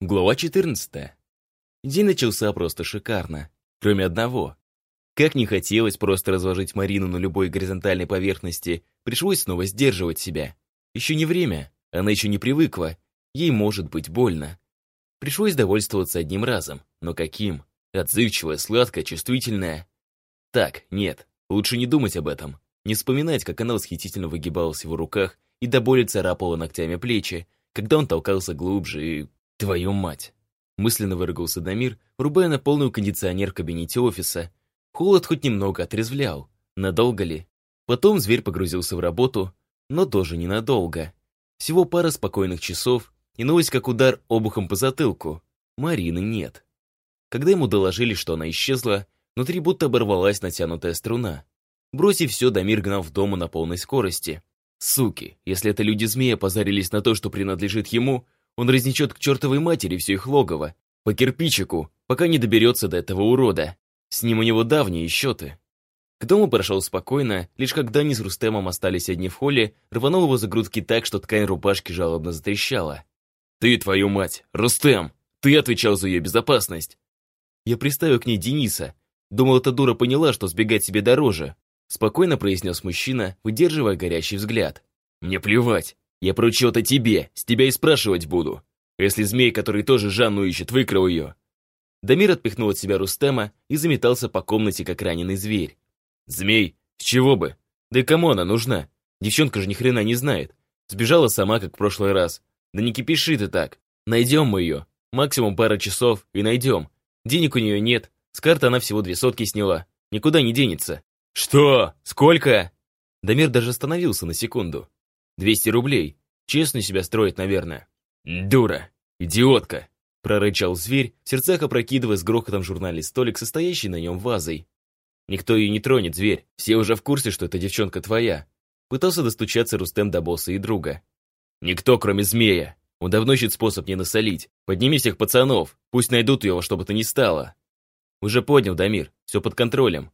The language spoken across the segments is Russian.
Глава 14. День начался просто шикарно. Кроме одного. Как не хотелось просто разложить Марину на любой горизонтальной поверхности, пришлось снова сдерживать себя. Еще не время, она еще не привыкла, ей может быть больно. Пришлось довольствоваться одним разом, но каким? Отзывчивая, сладкая, чувствительная. Так, нет, лучше не думать об этом. Не вспоминать, как она восхитительно выгибалась в его руках и до боли царапала ногтями плечи, когда он толкался глубже и Твою мать! Мысленно выругался Дамир, врубая на полную кондиционер в кабинете офиса. Холод хоть немного отрезвлял. Надолго ли? Потом зверь погрузился в работу, но тоже ненадолго. Всего пара спокойных часов, и новость как удар обухом по затылку. Марины нет. Когда ему доложили, что она исчезла, внутри будто оборвалась натянутая струна. Бросив все, Дамир гнал в дому на полной скорости. Суки, если это люди-змея позарились на то, что принадлежит ему, он разнесет к чертовой матери все их логово, по кирпичику, пока не доберется до этого урода. С ним у него давние счеты. К дому прошел спокойно, лишь когда они с Рустемом остались одни в холле, рванул его за грудки так, что ткань рубашки жалобно затрещала. «Ты, твою мать, Рустем! Ты отвечал за ее безопасность!» Я приставил к ней Дениса. Думал, эта дура поняла, что сбегать себе дороже. Спокойно произнес мужчина, выдерживая горящий взгляд. «Мне плевать. Я поручил это тебе, с тебя и спрашивать буду. Если змей, который тоже Жанну ищет, выкрал ее. Дамир отпихнул от себя Рустема и заметался по комнате, как раненый зверь. Змей? С чего бы? Да и кому она нужна? Девчонка же ни хрена не знает. Сбежала сама, как в прошлый раз. Да не кипиши ты так. Найдем мы ее. Максимум пара часов и найдем. Денег у нее нет. С карты она всего две сотки сняла. Никуда не денется. Что? Сколько? Дамир даже остановился на секунду. Двести рублей. Честно себя строит, наверное. Дура. Идиотка. Прорычал зверь, в сердцах опрокидывая с грохотом журнальный столик, состоящий на нем вазой. Никто ее не тронет, зверь. Все уже в курсе, что эта девчонка твоя. Пытался достучаться Рустем до босса и друга. Никто, кроме змея. Он давно ищет способ не насолить. Подними всех пацанов. Пусть найдут его, чтобы то ни стало. Уже поднял, Дамир. Все под контролем.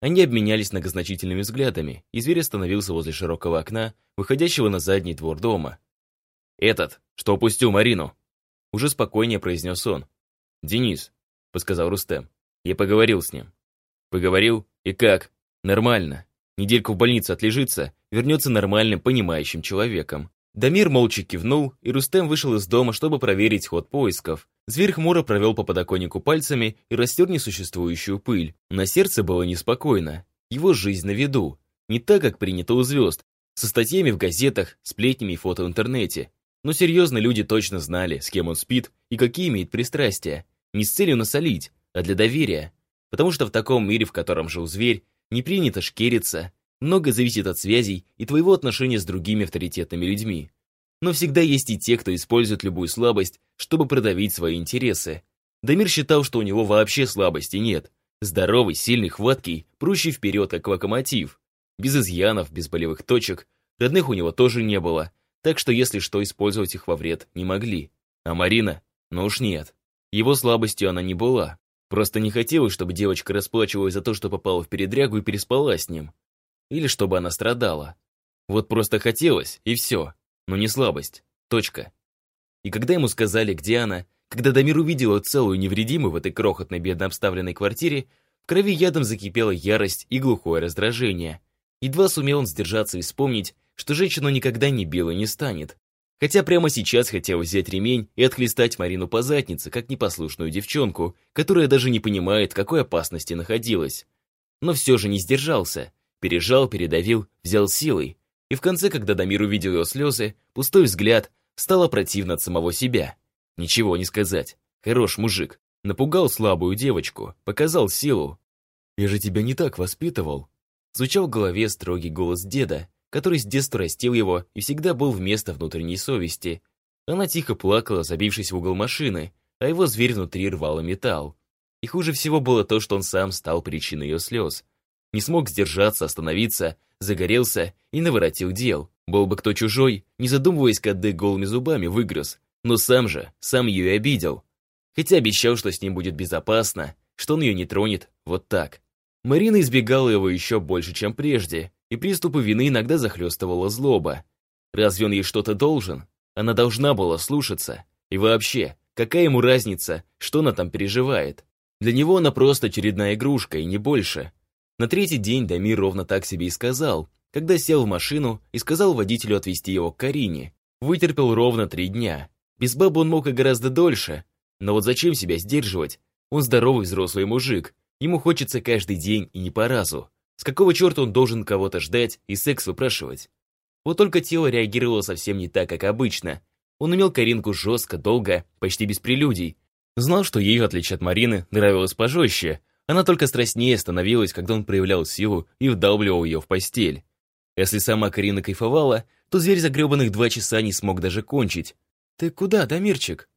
Они обменялись многозначительными взглядами, и зверь остановился возле широкого окна, выходящего на задний двор дома. «Этот, что упустил Марину!» Уже спокойнее произнес он. «Денис», — подсказал Рустем. «Я поговорил с ним». «Поговорил? И как?» «Нормально. Недельку в больнице отлежится, вернется нормальным, понимающим человеком. Дамир молча кивнул, и Рустем вышел из дома, чтобы проверить ход поисков. Зверь хмуро провел по подоконнику пальцами и растер несуществующую пыль. На сердце было неспокойно. Его жизнь на виду. Не так, как принято у звезд. Со статьями в газетах, сплетнями и фото в интернете. Но серьезно люди точно знали, с кем он спит и какие имеет пристрастия. Не с целью насолить, а для доверия. Потому что в таком мире, в котором жил зверь, не принято шкериться, много зависит от связей и твоего отношения с другими авторитетными людьми. Но всегда есть и те, кто использует любую слабость, чтобы продавить свои интересы. Дамир считал, что у него вообще слабости нет. Здоровый, сильный, хваткий, прущий вперед, как локомотив. Без изъянов, без болевых точек. Родных у него тоже не было, так что если что, использовать их во вред не могли. А Марина? Ну уж нет. Его слабостью она не была. Просто не хотелось, чтобы девочка расплачивалась за то, что попала в передрягу и переспала с ним. Или чтобы она страдала. Вот просто хотелось, и все. Но не слабость. Точка. И когда ему сказали, где она, когда Дамир увидел целую невредимую в этой крохотной бедно обставленной квартире, в крови ядом закипела ярость и глухое раздражение. Едва сумел он сдержаться и вспомнить, что женщину никогда не бил не станет. Хотя прямо сейчас хотел взять ремень и отхлестать Марину по заднице, как непослушную девчонку, которая даже не понимает, в какой опасности находилась. Но все же не сдержался. Пережал, передавил, взял силой. И в конце, когда Дамир увидел ее слезы, пустой взгляд, стало противно от самого себя. Ничего не сказать. Хорош мужик. Напугал слабую девочку, показал силу. «Я же тебя не так воспитывал», звучал в голове строгий голос деда, который с детства растил его и всегда был вместо внутренней совести. Она тихо плакала, забившись в угол машины, а его зверь внутри рвал металл. И хуже всего было то, что он сам стал причиной ее слез. Не смог сдержаться, остановиться, загорелся и наворотил дел. Был бы кто чужой, не задумываясь, кады голыми зубами выгрыз. Но сам же, сам ее и обидел. Хотя обещал, что с ним будет безопасно, что он ее не тронет, вот так. Марина избегала его еще больше, чем прежде, и приступы вины иногда захлестывала злоба. Разве он ей что-то должен? Она должна была слушаться. И вообще, Какая ему разница, что она там переживает? Для него она просто очередная игрушка, и не больше. На третий день Дамир ровно так себе и сказал, когда сел в машину и сказал водителю отвезти его к Карине. Вытерпел ровно три дня. Без бабы он мог и гораздо дольше. Но вот зачем себя сдерживать? Он здоровый взрослый мужик. Ему хочется каждый день и не по разу. С какого черта он должен кого-то ждать и секс выпрашивать? Вот только тело реагировало совсем не так, как обычно. Он умел Каринку жестко, долго, почти без прелюдий. Знал, что ее, отличие от Марины, нравилось пожестче. Она только страстнее становилась, когда он проявлял силу и вдавливал ее в постель. Если сама Карина кайфовала, то зверь за гребаных два часа не смог даже кончить. «Ты куда, Дамирчик?»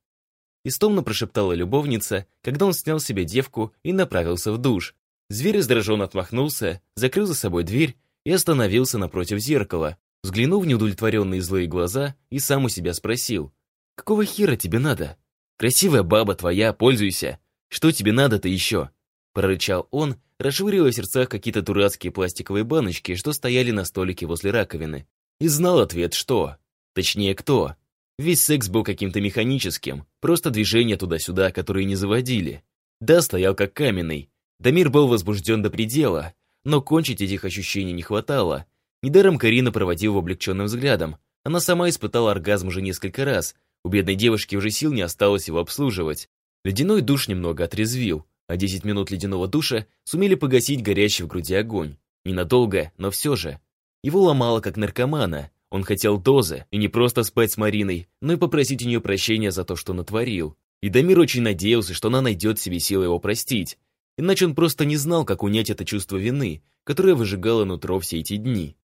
Истомно прошептала любовница, когда он снял себе девку и направился в душ. Зверь раздраженно отмахнулся, закрыл за собой дверь и остановился напротив зеркала, взглянув в неудовлетворенные злые глаза и сам у себя спросил. «Какого хера тебе надо? Красивая баба твоя, пользуйся. Что тебе надо-то еще?» Прорычал он, расшвыривая в сердцах какие-то дурацкие пластиковые баночки, что стояли на столике возле раковины. И знал ответ «что?». Точнее, кто. Весь секс был каким-то механическим, просто движения туда-сюда, которые не заводили. Да, стоял как каменный. Дамир был возбужден до предела, но кончить этих ощущений не хватало. Недаром Карина проводил его облегченным взглядом. Она сама испытала оргазм уже несколько раз. У бедной девушки уже сил не осталось его обслуживать. Ледяной душ немного отрезвил, а 10 минут ледяного душа сумели погасить горящий в груди огонь. Ненадолго, но все же. Его ломало как наркомана, он хотел дозы, и не просто спать с Мариной, но и попросить у нее прощения за то, что натворил. И Дамир очень надеялся, что она найдет себе силы его простить. Иначе он просто не знал, как унять это чувство вины, которое выжигало нутро все эти дни.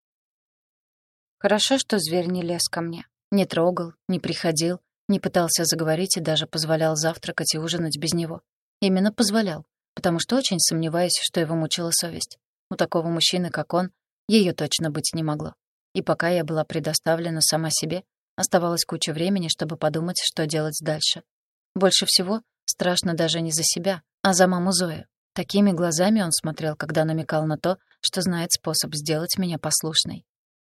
Хорошо, что зверь не лез ко мне. Не трогал, не приходил, не пытался заговорить и даже позволял завтракать и ужинать без него. Именно позволял, потому что очень сомневаюсь, что его мучила совесть. У такого мужчины, как он, ее точно быть не могло. И пока я была предоставлена сама себе, оставалось куча времени, чтобы подумать, что делать дальше. Больше всего страшно даже не за себя, а за маму Зою. Такими глазами он смотрел, когда намекал на то, что знает способ сделать меня послушной.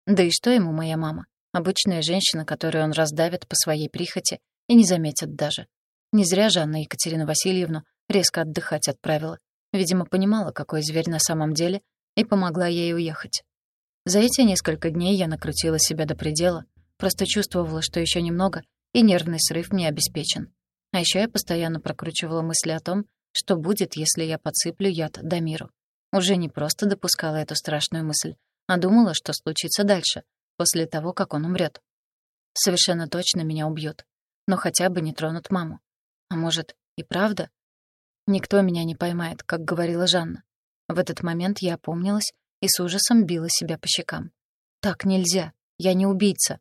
Да и что ему моя мама? Обычная женщина, которую он раздавит по своей прихоти и не заметит даже. Не зря же Анна Екатерина Васильевну резко отдыхать отправила. Видимо, понимала, какой зверь на самом деле, и помогла ей уехать. За эти несколько дней я накрутила себя до предела, просто чувствовала, что еще немного, и нервный срыв мне обеспечен. А еще я постоянно прокручивала мысли о том, что будет, если я подсыплю яд Дамиру. Уже не просто допускала эту страшную мысль, а думала, что случится дальше, после того, как он умрет. Совершенно точно меня убьют, но хотя бы не тронут маму. А может, и правда? Никто меня не поймает, как говорила Жанна. В этот момент я опомнилась и с ужасом била себя по щекам. «Так нельзя! Я не убийца!»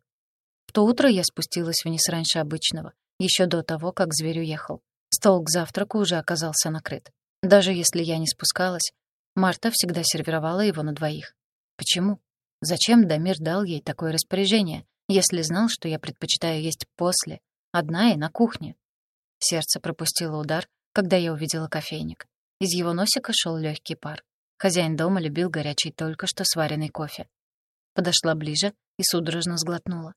В то утро я спустилась вниз раньше обычного, еще до того, как зверь уехал. Стол к завтраку уже оказался накрыт. Даже если я не спускалась, Марта всегда сервировала его на двоих. Почему? Зачем Дамир дал ей такое распоряжение, если знал, что я предпочитаю есть после, одна и на кухне? Сердце пропустило удар, когда я увидела кофейник. Из его носика шел легкий пар. Хозяин дома любил горячий только что сваренный кофе. Подошла ближе и судорожно сглотнула.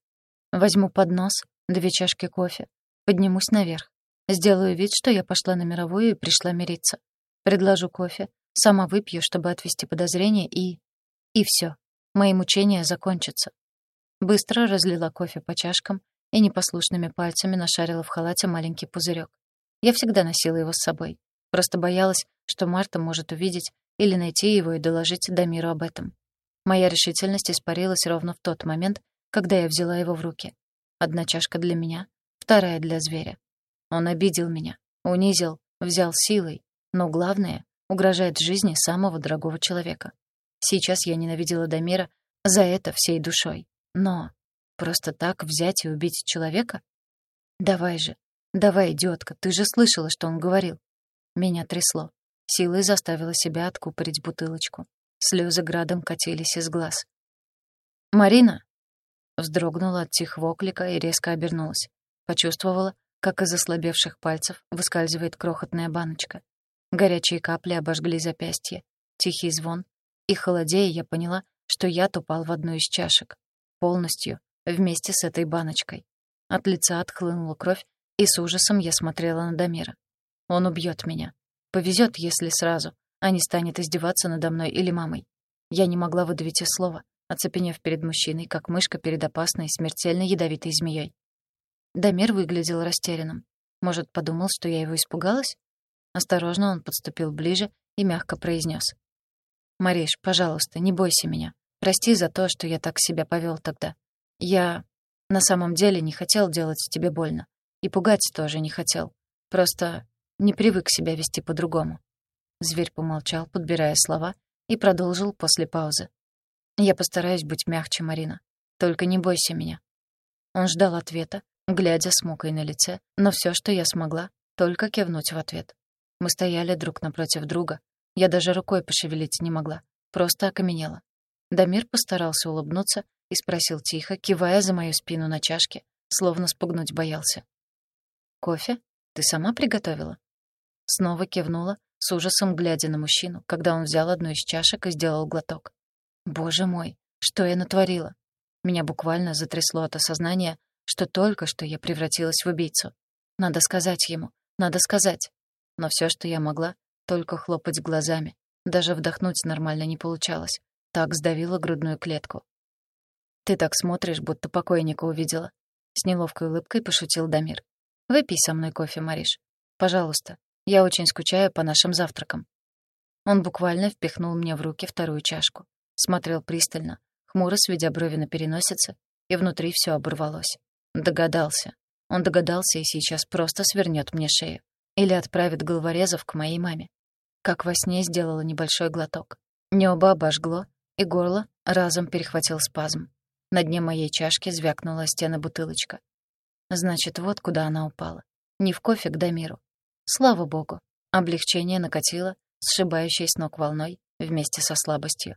Возьму поднос, две чашки кофе, поднимусь наверх. Сделаю вид, что я пошла на мировую и пришла мириться. Предложу кофе, сама выпью, чтобы отвести подозрения, и... И все. Мои мучения закончатся. Быстро разлила кофе по чашкам и непослушными пальцами нашарила в халате маленький пузырек. Я всегда носила его с собой. Просто боялась, что Марта может увидеть или найти его и доложить Дамиру об этом. Моя решительность испарилась ровно в тот момент, когда я взяла его в руки. Одна чашка для меня, вторая для зверя. Он обидел меня, унизил, взял силой, но главное — угрожает жизни самого дорогого человека. Сейчас я ненавидела Дамира за это всей душой. Но просто так взять и убить человека? Давай же, давай, идиотка, ты же слышала, что он говорил. Меня трясло. Силой заставила себя откупорить бутылочку. Слезы градом катились из глаз. «Марина!» Вздрогнула от тихого оклика и резко обернулась. Почувствовала, как из ослабевших пальцев выскальзывает крохотная баночка. Горячие капли обожгли запястье. Тихий звон. И холодея я поняла, что яд упал в одну из чашек. Полностью, вместе с этой баночкой. От лица отхлынула кровь, И с ужасом я смотрела на Дамира. Он убьет меня. Повезет, если сразу, а не станет издеваться надо мной или мамой. Я не могла выдавить и слова, оцепенев перед мужчиной, как мышка перед опасной, смертельно ядовитой змеей. Дамир выглядел растерянным. Может, подумал, что я его испугалась? Осторожно он подступил ближе и мягко произнес: «Мариш, пожалуйста, не бойся меня. Прости за то, что я так себя повел тогда. Я на самом деле не хотел делать тебе больно. И пугать тоже не хотел. Просто не привык себя вести по-другому». Зверь помолчал, подбирая слова, и продолжил после паузы. «Я постараюсь быть мягче, Марина. Только не бойся меня». Он ждал ответа, глядя с мукой на лице, но все, что я смогла, только кивнуть в ответ. Мы стояли друг напротив друга. Я даже рукой пошевелить не могла, просто окаменела. Дамир постарался улыбнуться и спросил тихо, кивая за мою спину на чашке, словно спугнуть боялся. «Кофе? Ты сама приготовила?» Снова кивнула, с ужасом глядя на мужчину, когда он взял одну из чашек и сделал глоток. «Боже мой, что я натворила?» Меня буквально затрясло от осознания, что только что я превратилась в убийцу. Надо сказать ему, надо сказать. Но все, что я могла, только хлопать глазами. Даже вдохнуть нормально не получалось. Так сдавила грудную клетку. «Ты так смотришь, будто покойника увидела». С неловкой улыбкой пошутил Дамир. «Выпей со мной кофе, Мариш. Пожалуйста. Я очень скучаю по нашим завтракам». Он буквально впихнул мне в руки вторую чашку. Смотрел пристально, хмуро сведя брови на переносице, и внутри все оборвалось. Догадался. Он догадался и сейчас просто свернет мне шею. Или отправит головорезов к моей маме. Как во сне сделала небольшой глоток. Небо обожгло, и горло разом перехватил спазм. На дне моей чашки звякнула стена бутылочка. Значит, вот куда она упала. Не в кофе к Дамиру. Слава богу. Облегчение накатило, сшибающей с ног волной, вместе со слабостью.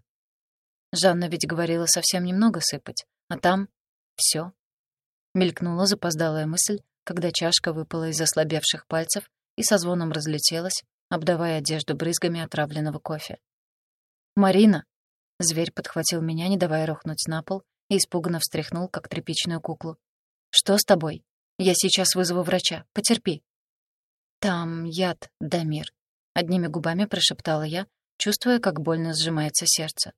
Жанна ведь говорила совсем немного сыпать, а там все Мелькнула запоздалая мысль, когда чашка выпала из ослабевших пальцев и со звоном разлетелась, обдавая одежду брызгами отравленного кофе. «Марина!» Зверь подхватил меня, не давая рухнуть на пол, и испуганно встряхнул, как тряпичную куклу. «Что с тобой? Я сейчас вызову врача. Потерпи». «Там яд, Дамир», — одними губами прошептала я, чувствуя, как больно сжимается сердце.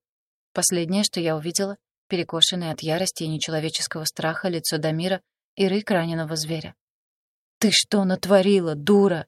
Последнее, что я увидела, перекошенное от ярости и нечеловеческого страха лицо Дамира и рык раненого зверя. «Ты что натворила, дура?»